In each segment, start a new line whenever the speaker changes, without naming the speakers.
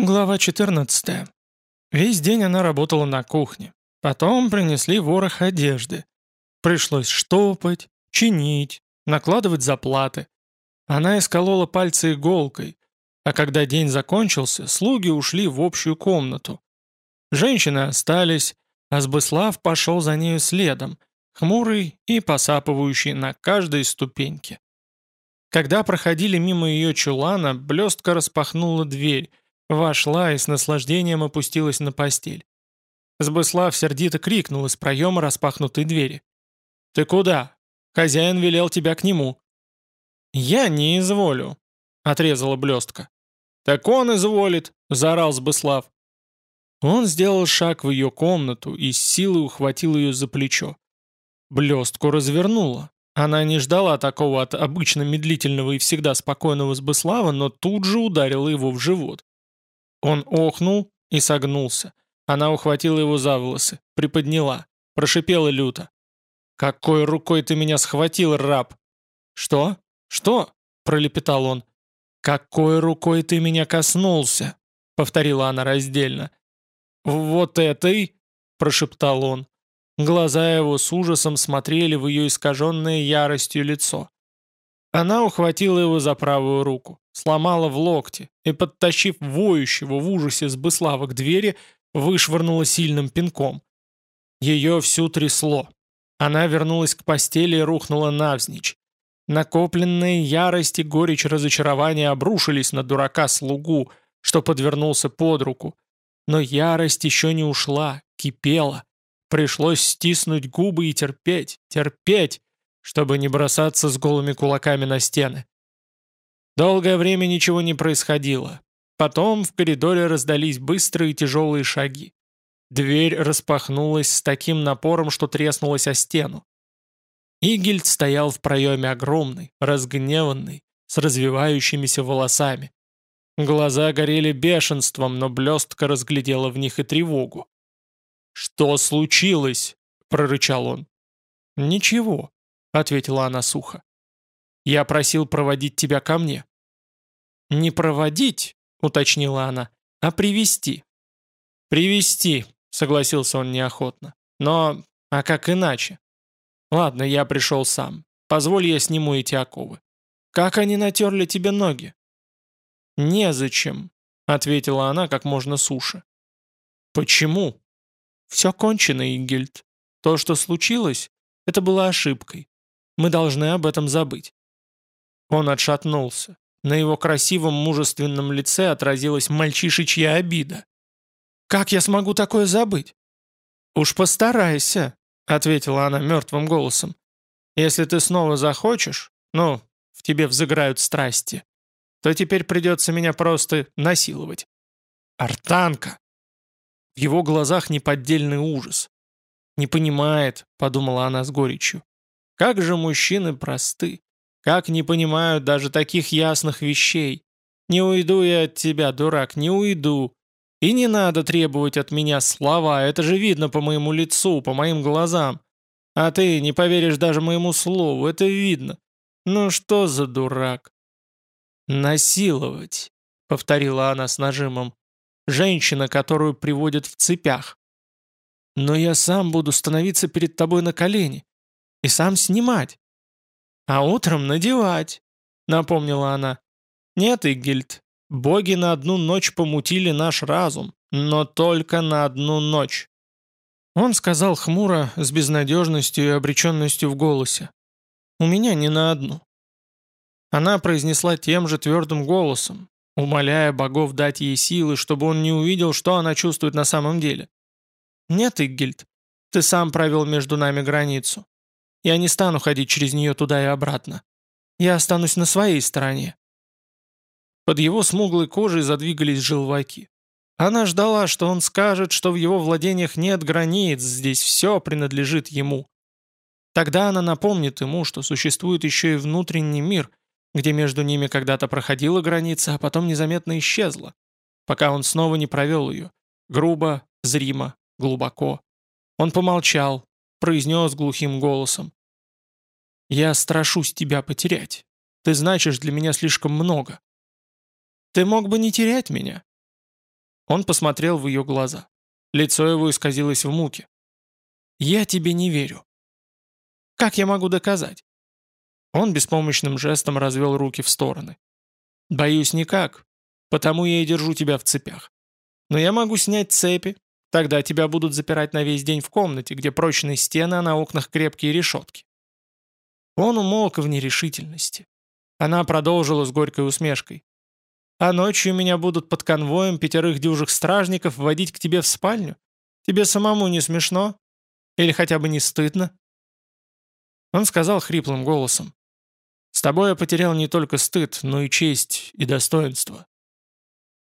Глава 14. Весь день она работала на кухне. Потом принесли ворох одежды. Пришлось штопать, чинить, накладывать заплаты. Она исколола пальцы иголкой, а когда день закончился, слуги ушли в общую комнату. Женщины остались, а Сбыслав пошел за нею следом, хмурый и посапывающий на каждой ступеньке. Когда проходили мимо ее чулана, блестка распахнула дверь, Вошла и с наслаждением опустилась на постель. Сбыслав сердито крикнул из проема распахнутой двери. «Ты куда? Хозяин велел тебя к нему». «Я не изволю», — отрезала блестка. «Так он изволит», — заорал Сбыслав. Он сделал шаг в ее комнату и с силой ухватил ее за плечо. Блестку развернула. Она не ждала такого от обычно медлительного и всегда спокойного Сбыслава, но тут же ударила его в живот. Он охнул и согнулся. Она ухватила его за волосы, приподняла, прошипела люто. «Какой рукой ты меня схватил, раб?» «Что? Что?» — пролепетал он. «Какой рукой ты меня коснулся?» — повторила она раздельно. «Вот этой?» — прошептал он. Глаза его с ужасом смотрели в ее искаженное яростью лицо. Она ухватила его за правую руку, сломала в локте и, подтащив воющего в ужасе Сбыслава к двери, вышвырнула сильным пинком. Ее всю трясло. Она вернулась к постели и рухнула навзничь. Накопленные ярость горечь разочарования обрушились на дурака-слугу, что подвернулся под руку. Но ярость еще не ушла, кипела. Пришлось стиснуть губы и терпеть, терпеть, чтобы не бросаться с голыми кулаками на стены. Долгое время ничего не происходило. Потом в коридоре раздались быстрые тяжелые шаги. Дверь распахнулась с таким напором, что треснулась о стену. Игельд стоял в проеме огромный, разгневанный, с развивающимися волосами. Глаза горели бешенством, но блестка разглядела в них и тревогу. «Что случилось?» — прорычал он. «Ничего», — ответила она сухо. «Я просил проводить тебя ко мне». «Не проводить», — уточнила она, — «а привести «Привести», — согласился он неохотно. «Но... а как иначе?» «Ладно, я пришел сам. Позволь, я сниму эти оковы. Как они натерли тебе ноги?» «Незачем», — ответила она как можно суше. «Почему?» «Все кончено, Ингельд. То, что случилось, это было ошибкой. Мы должны об этом забыть». Он отшатнулся. На его красивом мужественном лице отразилась мальчишечья обида. «Как я смогу такое забыть?» «Уж постарайся», — ответила она мертвым голосом. «Если ты снова захочешь, ну, в тебе взыграют страсти, то теперь придется меня просто насиловать». «Артанка!» В его глазах неподдельный ужас. «Не понимает», — подумала она с горечью. Как же мужчины просты. Как не понимают даже таких ясных вещей. Не уйду я от тебя, дурак, не уйду. И не надо требовать от меня слова, это же видно по моему лицу, по моим глазам. А ты не поверишь даже моему слову, это видно. Ну что за дурак? «Насиловать», — повторила она с нажимом. «Женщина, которую приводят в цепях. Но я сам буду становиться перед тобой на колени и сам снимать. А утром надевать, напомнила она. Нет, Игильд, боги на одну ночь помутили наш разум, но только на одну ночь. Он сказал хмуро, с безнадежностью и обреченностью в голосе. «У меня не на одну». Она произнесла тем же твердым голосом, умоляя богов дать ей силы, чтобы он не увидел, что она чувствует на самом деле. «Нет, Иггельд, ты сам провел между нами границу. Я не стану ходить через нее туда и обратно. Я останусь на своей стороне». Под его смуглой кожей задвигались желваки. Она ждала, что он скажет, что в его владениях нет границ, здесь все принадлежит ему. Тогда она напомнит ему, что существует еще и внутренний мир, где между ними когда-то проходила граница, а потом незаметно исчезла, пока он снова не провел ее. Грубо, зримо, глубоко. Он помолчал, произнес глухим голосом. «Я страшусь тебя потерять. Ты значишь для меня слишком много. Ты мог бы не терять меня». Он посмотрел в ее глаза. Лицо его исказилось в муке. «Я тебе не верю». «Как я могу доказать?» Он беспомощным жестом развел руки в стороны. «Боюсь никак, потому я и держу тебя в цепях. Но я могу снять цепи, тогда тебя будут запирать на весь день в комнате, где прочные стены, а на окнах крепкие решетки». Он умолк в нерешительности. Она продолжила с горькой усмешкой. А ночью меня будут под конвоем пятерых дюжих стражников вводить к тебе в спальню? Тебе самому не смешно? Или хотя бы не стыдно?» Он сказал хриплым голосом. «С тобой я потерял не только стыд, но и честь и достоинство».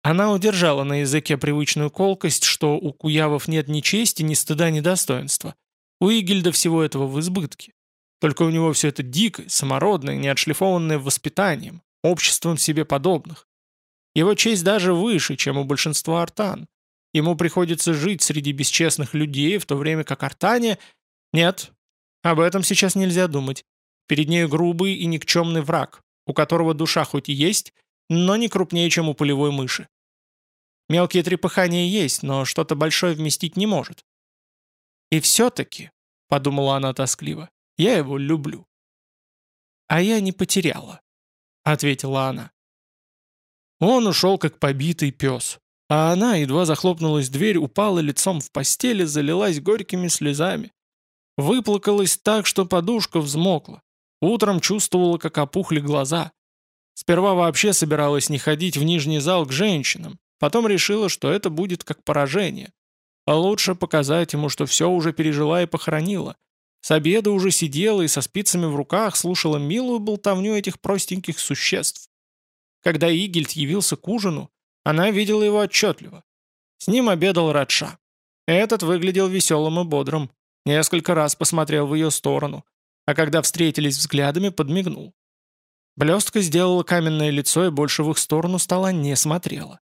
Она удержала на языке привычную колкость, что у куявов нет ни чести, ни стыда, ни достоинства. У Игельда всего этого в избытке. Только у него все это дикое, самородное, не отшлифованное воспитанием, обществом себе подобных. Его честь даже выше, чем у большинства артан. Ему приходится жить среди бесчестных людей, в то время как артане... Нет, об этом сейчас нельзя думать. Перед ней грубый и никчемный враг, у которого душа хоть и есть, но не крупнее, чем у полевой мыши. Мелкие трепыхания есть, но что-то большое вместить не может. «И все-таки», — подумала она тоскливо, — «я его люблю». «А я не потеряла», — ответила она. Он ушел, как побитый пес. А она, едва захлопнулась дверь, упала лицом в постели, залилась горькими слезами. Выплакалась так, что подушка взмокла. Утром чувствовала, как опухли глаза. Сперва вообще собиралась не ходить в нижний зал к женщинам, потом решила, что это будет как поражение. А лучше показать ему, что все уже пережила и похоронила. С обеда уже сидела и со спицами в руках слушала милую болтовню этих простеньких существ. Когда Игельд явился к ужину, она видела его отчетливо. С ним обедал Радша. Этот выглядел веселым и бодрым. Несколько раз посмотрел в ее сторону, а когда встретились взглядами, подмигнул. Блестка сделала каменное лицо и больше в их сторону стола не смотрела.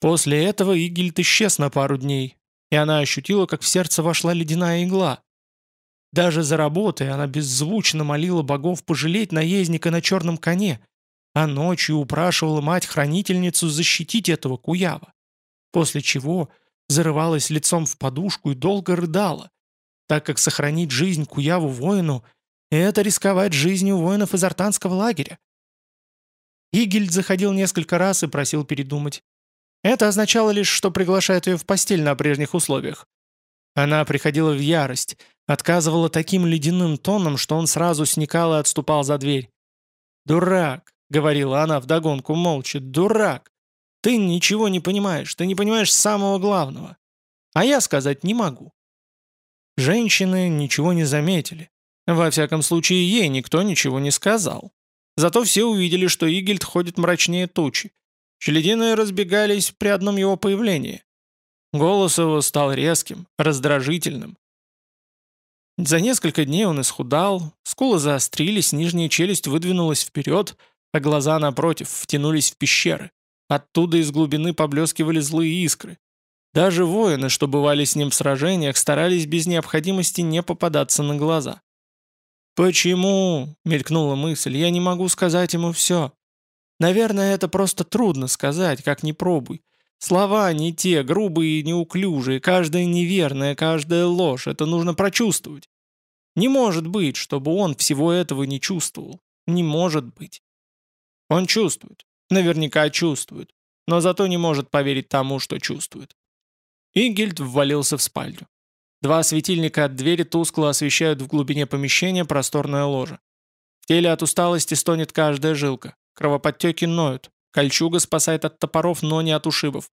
После этого Игельд исчез на пару дней, и она ощутила, как в сердце вошла ледяная игла. Даже за работой она беззвучно молила богов пожалеть наездника на черном коне, а ночью упрашивала мать-хранительницу защитить этого куява, после чего зарывалась лицом в подушку и долго рыдала, так как сохранить жизнь куяву воину — это рисковать жизнью воинов из артанского лагеря. Игельд заходил несколько раз и просил передумать. Это означало лишь, что приглашает ее в постель на прежних условиях. Она приходила в ярость, отказывала таким ледяным тоном, что он сразу сникал и отступал за дверь. «Дурак! говорила она вдогонку молча, дурак. Ты ничего не понимаешь, ты не понимаешь самого главного. А я сказать не могу. Женщины ничего не заметили. Во всяком случае, ей никто ничего не сказал. Зато все увидели, что Игельд ходит мрачнее тучи. Челядины разбегались при одном его появлении. Голос его стал резким, раздражительным. За несколько дней он исхудал, скулы заострились, нижняя челюсть выдвинулась вперед — а глаза, напротив, втянулись в пещеры. Оттуда из глубины поблескивали злые искры. Даже воины, что бывали с ним в сражениях, старались без необходимости не попадаться на глаза. «Почему?» — мелькнула мысль. «Я не могу сказать ему все. Наверное, это просто трудно сказать, как ни пробуй. Слова не те, грубые и неуклюжие, каждая неверная, каждая ложь. Это нужно прочувствовать. Не может быть, чтобы он всего этого не чувствовал. Не может быть. Он чувствует. Наверняка чувствует. Но зато не может поверить тому, что чувствует. Игельд ввалился в спальню. Два светильника от двери тускло освещают в глубине помещения просторное ложе. В теле от усталости стонет каждая жилка. Кровоподтеки ноют. Кольчуга спасает от топоров, но не от ушибов.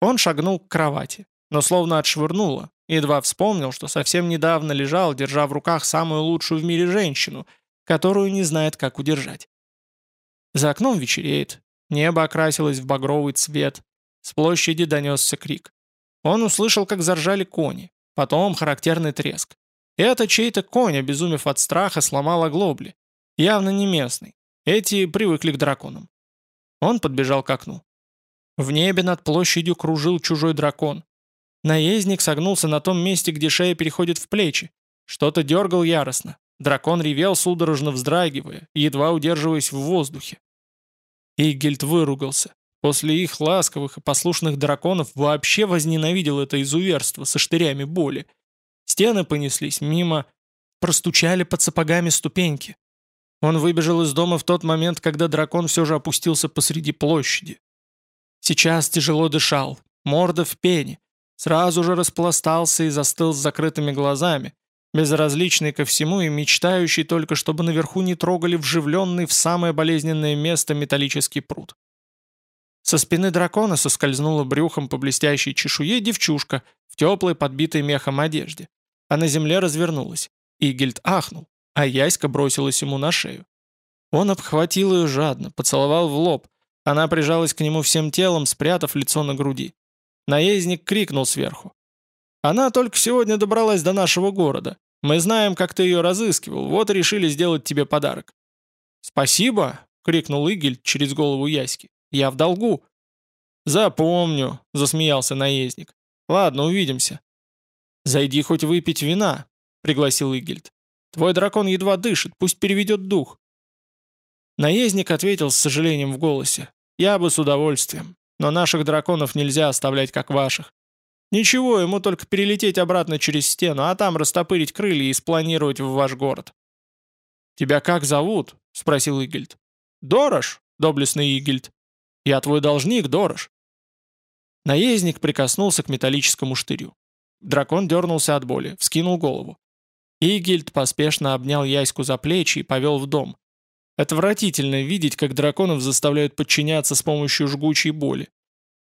Он шагнул к кровати, но словно отшвырнуло. Едва вспомнил, что совсем недавно лежал, держа в руках самую лучшую в мире женщину, которую не знает, как удержать. За окном вечереет. Небо окрасилось в багровый цвет. С площади донесся крик. Он услышал, как заржали кони. Потом характерный треск. Это чей-то конь, обезумев от страха, сломал оглобли. Явно не местный. Эти привыкли к драконам. Он подбежал к окну. В небе над площадью кружил чужой дракон. Наездник согнулся на том месте, где шея переходит в плечи. Что-то дергал яростно. Дракон ревел, судорожно вздрагивая, едва удерживаясь в воздухе. Игельд выругался. После их ласковых и послушных драконов вообще возненавидел это изуверство со штырями боли. Стены понеслись мимо, простучали под сапогами ступеньки. Он выбежал из дома в тот момент, когда дракон все же опустился посреди площади. Сейчас тяжело дышал, морда в пене, сразу же распластался и застыл с закрытыми глазами, безразличный ко всему и мечтающий только, чтобы наверху не трогали вживленный в самое болезненное место металлический пруд. Со спины дракона соскользнула брюхом по блестящей чешуе девчушка в теплой, подбитой мехом одежде, а на земле развернулась. Игельд ахнул, а Яська бросилась ему на шею. Он обхватил ее жадно, поцеловал в лоб. Она прижалась к нему всем телом, спрятав лицо на груди. Наездник крикнул сверху. «Она только сегодня добралась до нашего города. Мы знаем, как ты ее разыскивал, вот решили сделать тебе подарок». «Спасибо!» — крикнул Игель через голову Яськи. «Я в долгу». «Запомню», — засмеялся наездник. «Ладно, увидимся». «Зайди хоть выпить вина», — пригласил Игельд. «Твой дракон едва дышит, пусть переведет дух». Наездник ответил с сожалением в голосе. «Я бы с удовольствием, но наших драконов нельзя оставлять как ваших. Ничего, ему только перелететь обратно через стену, а там растопырить крылья и спланировать в ваш город». «Тебя как зовут?» — спросил Игельд. «Дорош, доблестный Игельд. Я твой должник, Дорош». Наездник прикоснулся к металлическому штырю. Дракон дернулся от боли, вскинул голову. Игельд поспешно обнял Яську за плечи и повел в дом. Отвратительно видеть, как драконов заставляют подчиняться с помощью жгучей боли.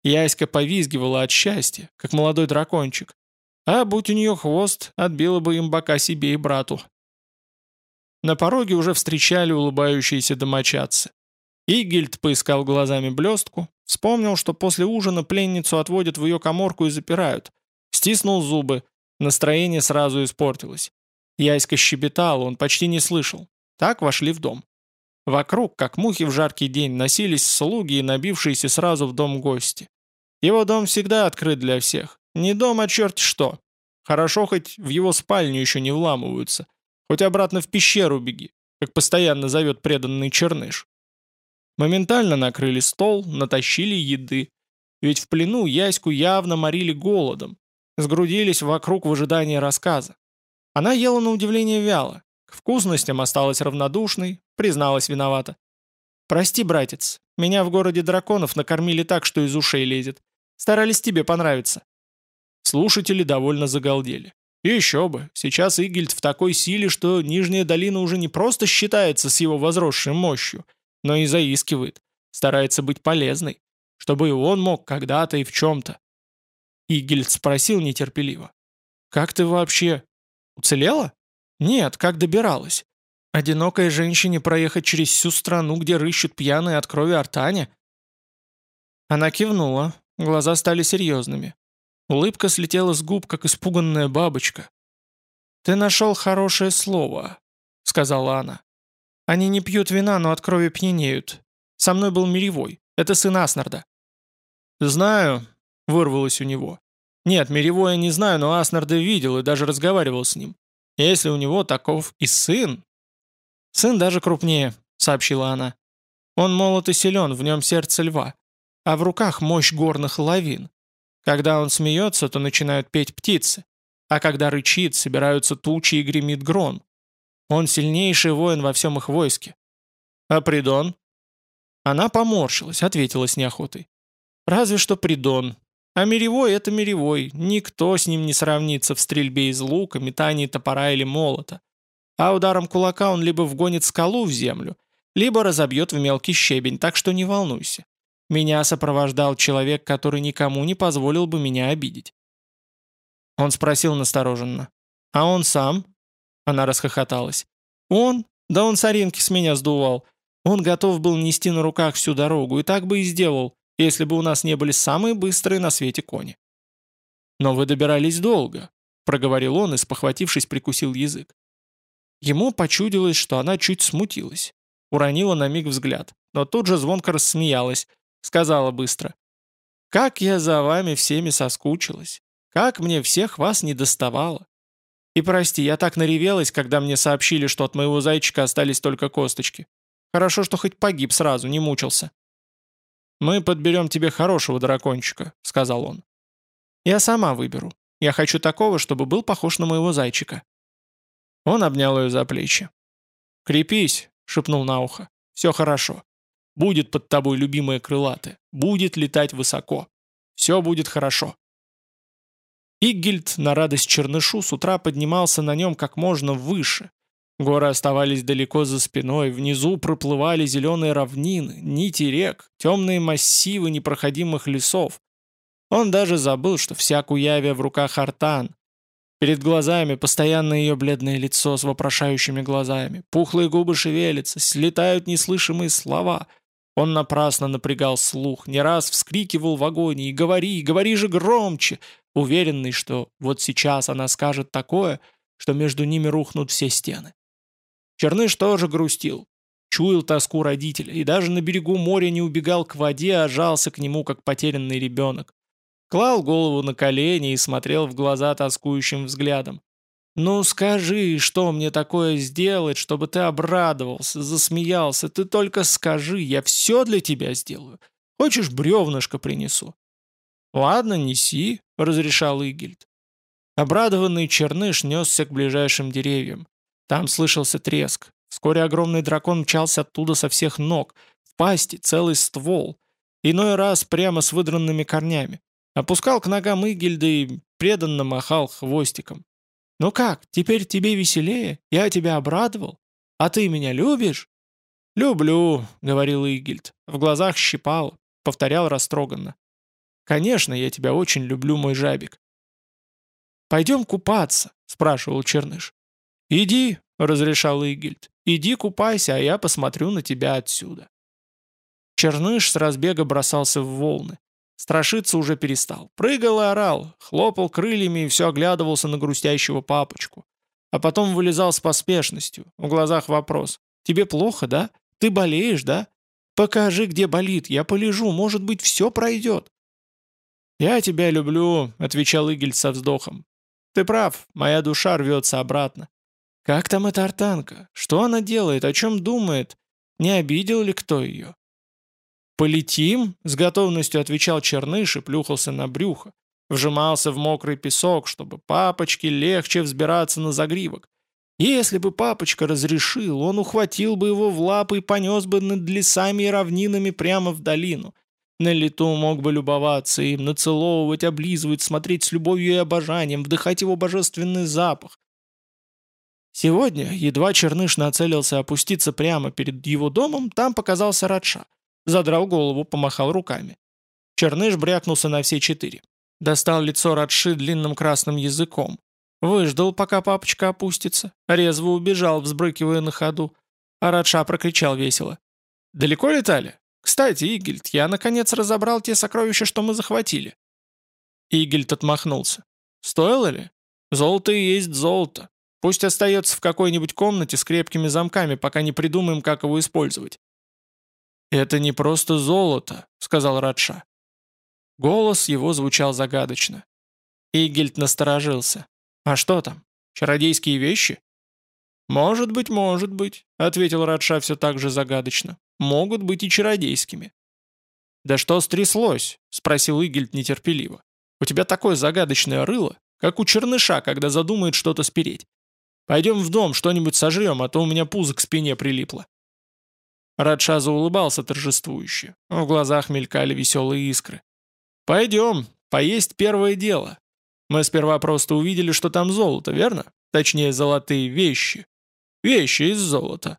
Яська повизгивала от счастья, как молодой дракончик. А будь у нее хвост, отбила бы им бока себе и брату. На пороге уже встречали улыбающиеся домочадцы. Игельд поискал глазами блестку, вспомнил, что после ужина пленницу отводят в ее коморку и запирают. Стиснул зубы, настроение сразу испортилось. Яська щебетал, он почти не слышал. Так вошли в дом. Вокруг, как мухи в жаркий день, носились слуги и набившиеся сразу в дом гости. Его дом всегда открыт для всех. Не дом, а черт что. Хорошо, хоть в его спальню еще не вламываются. Хоть обратно в пещеру беги, как постоянно зовет преданный черныш. Моментально накрыли стол, натащили еды. Ведь в плену Яську явно морили голодом. Сгрудились вокруг в ожидании рассказа. Она ела на удивление вяло. К вкусностям осталась равнодушной, призналась виновата. «Прости, братец, меня в городе драконов накормили так, что из ушей лезет. Старались тебе понравиться». Слушатели довольно загалдели. И еще бы, сейчас Игельд в такой силе, что Нижняя долина уже не просто считается с его возросшей мощью, но и заискивает, старается быть полезной, чтобы и он мог когда-то и в чем-то. Игельд спросил нетерпеливо. «Как ты вообще? Уцелела?» «Нет, как добиралась? Одинокой женщине проехать через всю страну, где рыщут пьяные от крови артане?» Она кивнула, глаза стали серьезными. Улыбка слетела с губ, как испуганная бабочка. «Ты нашел хорошее слово», — сказала она. «Они не пьют вина, но от крови пьянеют. Со мной был Миревой, это сын Аснарда». «Знаю», — вырвалось у него. «Нет, Миревой я не знаю, но Аснарда видел и даже разговаривал с ним. Если у него таков и сын...» «Сын даже крупнее», — сообщила она. «Он молод и силен, в нем сердце льва, а в руках мощь горных лавин. Когда он смеется, то начинают петь птицы, а когда рычит, собираются тучи и гремит грон. Он сильнейший воин во всем их войске. А Придон? Она поморщилась, ответила с неохотой. Разве что Придон. А Миревой — это Миревой, никто с ним не сравнится в стрельбе из лука, метании топора или молота. А ударом кулака он либо вгонит скалу в землю, либо разобьет в мелкий щебень, так что не волнуйся. Меня сопровождал человек, который никому не позволил бы меня обидеть. Он спросил настороженно. «А он сам?» Она расхохоталась. «Он? Да он соринки с меня сдувал. Он готов был нести на руках всю дорогу, и так бы и сделал, если бы у нас не были самые быстрые на свете кони». «Но вы добирались долго», — проговорил он и, спохватившись, прикусил язык. Ему почудилось, что она чуть смутилась. Уронила на миг взгляд, но тут же звонко рассмеялась, сказала быстро. «Как я за вами всеми соскучилась! Как мне всех вас не доставало! И прости, я так наревелась, когда мне сообщили, что от моего зайчика остались только косточки. Хорошо, что хоть погиб сразу, не мучился». «Мы подберем тебе хорошего дракончика», — сказал он. «Я сама выберу. Я хочу такого, чтобы был похож на моего зайчика». Он обнял ее за плечи. «Крепись», — шепнул на ухо. «Все хорошо. Будет под тобой любимое крылатое. Будет летать высоко. Все будет хорошо». Иггельд на радость Чернышу с утра поднимался на нем как можно выше. Горы оставались далеко за спиной, внизу проплывали зеленые равнины, нити рек, темные массивы непроходимых лесов. Он даже забыл, что вся Куявия в руках Артан. Перед глазами постоянно ее бледное лицо с вопрошающими глазами, пухлые губы шевелятся, слетают неслышимые слова — он напрасно напрягал слух, не раз вскрикивал в агонии «Говори, говори же громче!» уверенный, что вот сейчас она скажет такое, что между ними рухнут все стены. Черныш тоже грустил, чуял тоску родителя и даже на берегу моря не убегал к воде, а жался к нему, как потерянный ребенок. Клал голову на колени и смотрел в глаза тоскующим взглядом. «Ну скажи, что мне такое сделать, чтобы ты обрадовался, засмеялся? Ты только скажи, я все для тебя сделаю. Хочешь, бревнышко принесу?» «Ладно, неси», — разрешал Игельд. Обрадованный черныш несся к ближайшим деревьям. Там слышался треск. Вскоре огромный дракон мчался оттуда со всех ног. В пасти целый ствол. Иной раз прямо с выдранными корнями. Опускал к ногам Игельда и преданно махал хвостиком. «Ну как, теперь тебе веселее? Я тебя обрадовал? А ты меня любишь?» «Люблю», — говорил Игильд. В глазах щипал, повторял растроганно. «Конечно, я тебя очень люблю, мой жабик». «Пойдем купаться», — спрашивал Черныш. «Иди», — разрешал Игильд. «Иди купайся, а я посмотрю на тебя отсюда». Черныш с разбега бросался в волны. Страшиться уже перестал. Прыгал и орал, хлопал крыльями и все оглядывался на грустящего папочку. А потом вылезал с поспешностью. В глазах вопрос. «Тебе плохо, да? Ты болеешь, да? Покажи, где болит, я полежу, может быть, все пройдет». «Я тебя люблю», — отвечал Игель со вздохом. «Ты прав, моя душа рвется обратно. Как там эта артанка? Что она делает? О чем думает? Не обидел ли кто ее? «Полетим?» — с готовностью отвечал Черныш и плюхался на брюхо. Вжимался в мокрый песок, чтобы папочке легче взбираться на загривок. Если бы папочка разрешил, он ухватил бы его в лапы и понес бы над лесами и равнинами прямо в долину. На лету мог бы любоваться им, нацеловывать, облизывать, смотреть с любовью и обожанием, вдыхать его божественный запах. Сегодня, едва Черныш нацелился опуститься прямо перед его домом, там показался Радша — Задрал голову, помахал руками. Черныш брякнулся на все четыре. Достал лицо Радши длинным красным языком. Выждал, пока папочка опустится. Резво убежал, взбрыкивая на ходу. А Радша прокричал весело. «Далеко летали? Кстати, Игельд, я наконец разобрал те сокровища, что мы захватили». Игельд отмахнулся. «Стоило ли? Золото и есть золото. Пусть остается в какой-нибудь комнате с крепкими замками, пока не придумаем, как его использовать. «Это не просто золото», — сказал Радша. Голос его звучал загадочно. Игельд насторожился. «А что там? Чародейские вещи?» «Может быть, может быть», — ответил Радша все так же загадочно. «Могут быть и чародейскими». «Да что стряслось?» — спросил Игельд нетерпеливо. «У тебя такое загадочное рыло, как у черныша, когда задумает что-то спереть. Пойдем в дом, что-нибудь сожрем, а то у меня пузо к спине прилипло». Радша заулыбался торжествующе. В глазах мелькали веселые искры. «Пойдем, поесть первое дело. Мы сперва просто увидели, что там золото, верно? Точнее, золотые вещи. Вещи из золота.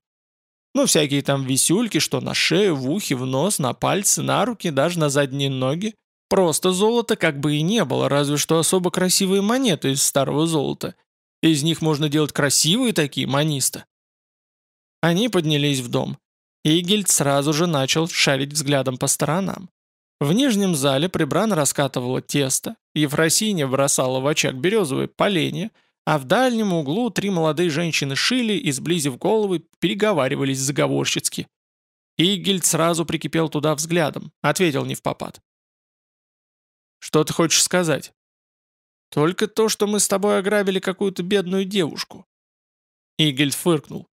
Ну, всякие там висюльки, что на шею, в ухе, в нос, на пальцы, на руки, даже на задние ноги. Просто золото как бы и не было, разве что особо красивые монеты из старого золота. Из них можно делать красивые такие маниста. Они поднялись в дом. Игельд сразу же начал шарить взглядом по сторонам. В нижнем зале прибран раскатывала тесто, Ефросинья бросала в очаг березовые поленья, а в дальнем углу три молодые женщины шили и, сблизив головы, переговаривались заговорщицки. Игельд сразу прикипел туда взглядом, ответил не в попад. «Что ты хочешь сказать?» «Только то, что мы с тобой ограбили какую-то бедную девушку». Игельд фыркнул.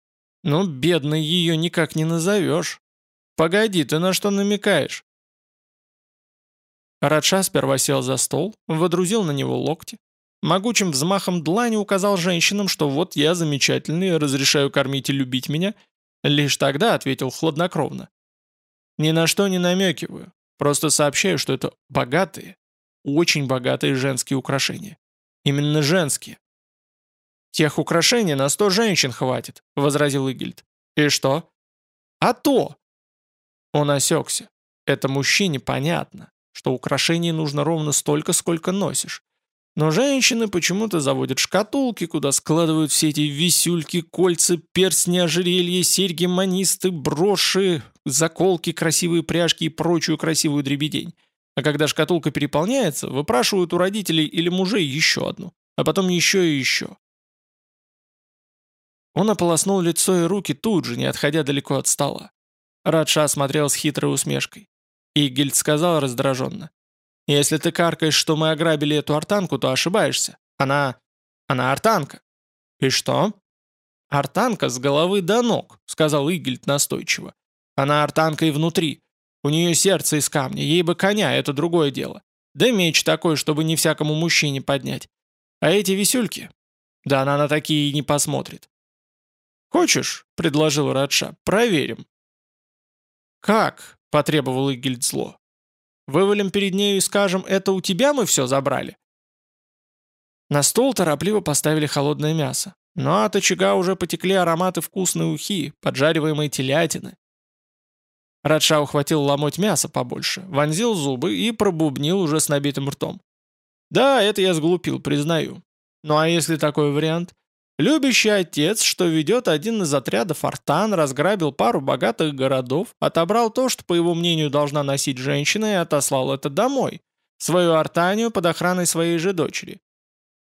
«Ну, бедной ее никак не назовешь. Погоди, ты на что намекаешь?» Радша сперва сел за стол, водрузил на него локти, могучим взмахом длани указал женщинам, что вот я замечательный, разрешаю кормить и любить меня, лишь тогда ответил хладнокровно. Ни на что не намекиваю, просто сообщаю, что это богатые, очень богатые женские украшения. Именно женские. «Тех украшений на сто женщин хватит», — возразил Игельд. «И что?» «А то!» Он осекся. Это мужчине понятно, что украшений нужно ровно столько, сколько носишь. Но женщины почему-то заводят шкатулки, куда складывают все эти висюльки, кольца, перстни, ожерелья, серьги, манисты, броши, заколки, красивые пряжки и прочую красивую дребедень. А когда шкатулка переполняется, выпрашивают у родителей или мужей еще одну, а потом еще и еще. Он ополоснул лицо и руки тут же, не отходя далеко от стола. Радша смотрел с хитрой усмешкой. Игельд сказал раздраженно. «Если ты каркаешь, что мы ограбили эту артанку, то ошибаешься. Она... она артанка». «И что?» «Артанка с головы до ног», — сказал Игельд настойчиво. «Она артанка и внутри. У нее сердце из камня, ей бы коня, это другое дело. Да меч такой, чтобы не всякому мужчине поднять. А эти висюльки? Да она на такие и не посмотрит». «Хочешь?» — предложил Радша. «Проверим». «Как?» — потребовал Игельд зло. «Вывалим перед нею и скажем, это у тебя мы все забрали?» На стол торопливо поставили холодное мясо. Но от очага уже потекли ароматы вкусной ухи, поджариваемой телятины. Радша ухватил ломоть мяса побольше, вонзил зубы и пробубнил уже с набитым ртом. «Да, это я сглупил, признаю. Ну а если такой вариант? Любящий отец, что ведет один из отрядов артан, разграбил пару богатых городов, отобрал то, что, по его мнению, должна носить женщина, и отослал это домой, свою артанию под охраной своей же дочери.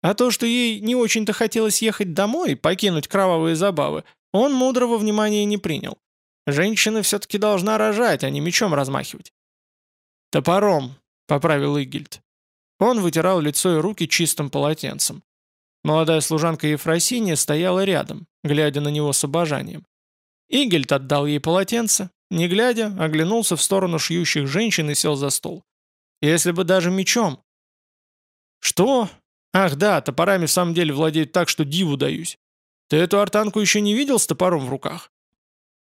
А то, что ей не очень-то хотелось ехать домой, покинуть кровавые забавы, он мудрого внимания не принял. Женщина все-таки должна рожать, а не мечом размахивать. «Топором», — поправил Игельд. Он вытирал лицо и руки чистым полотенцем. Молодая служанка Ефросинья стояла рядом, глядя на него с обожанием. Игельд отдал ей полотенце, не глядя, оглянулся в сторону шьющих женщин и сел за стол. Если бы даже мечом. Что? Ах да, топорами в самом деле владеют так, что диву даюсь. Ты эту артанку еще не видел с топором в руках?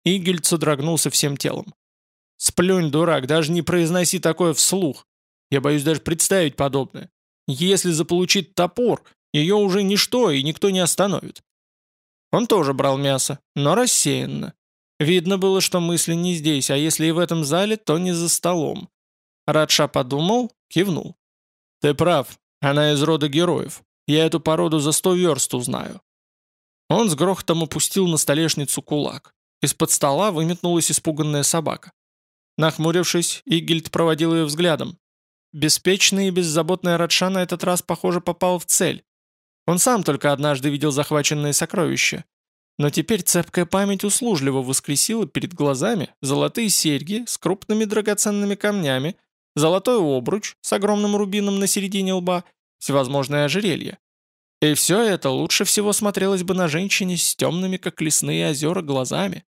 Игельд содрогнулся всем телом. Сплюнь, дурак, даже не произноси такое вслух. Я боюсь даже представить подобное. Если заполучить топор, ее уже ничто и никто не остановит. Он тоже брал мясо, но рассеянно. Видно было, что мысли не здесь, а если и в этом зале, то не за столом. Радша подумал, кивнул. «Ты прав, она из рода героев. Я эту породу за сто верст узнаю». Он с грохотом опустил на столешницу кулак. Из-под стола выметнулась испуганная собака. Нахмурившись, Игельд проводил ее взглядом. Беспечный и беззаботный Радша на этот раз, похоже, попал в цель. Он сам только однажды видел захваченные сокровища. Но теперь цепкая память услужливо воскресила перед глазами золотые серьги с крупными драгоценными камнями, золотой обруч с огромным рубином на середине лба, всевозможные ожерелья. И все это лучше всего смотрелось бы на женщине с темными, как лесные озера, глазами.